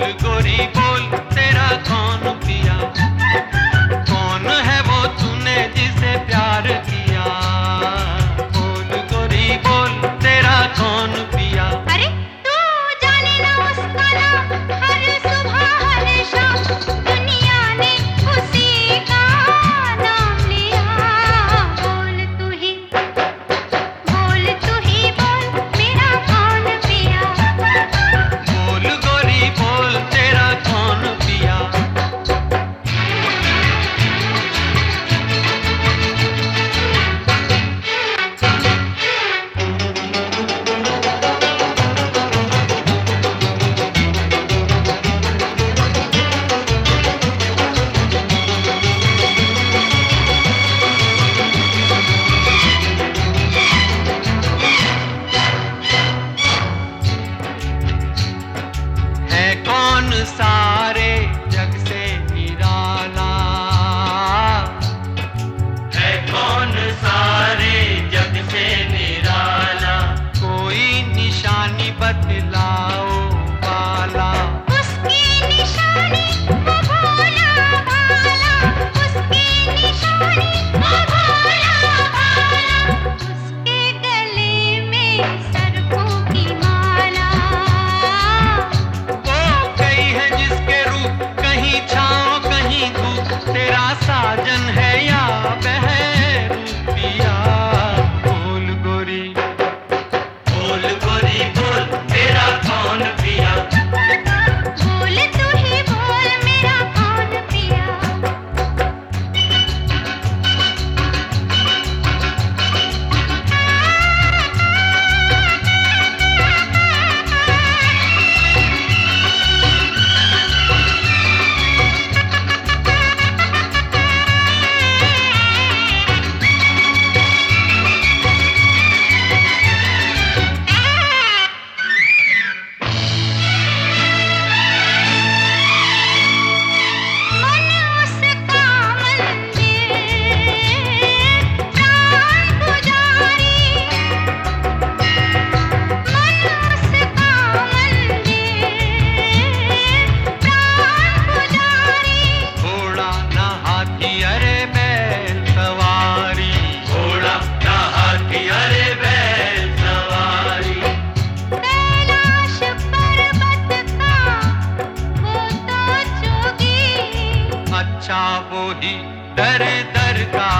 गरीबोल तेरा कौन song. time. ही दर दर का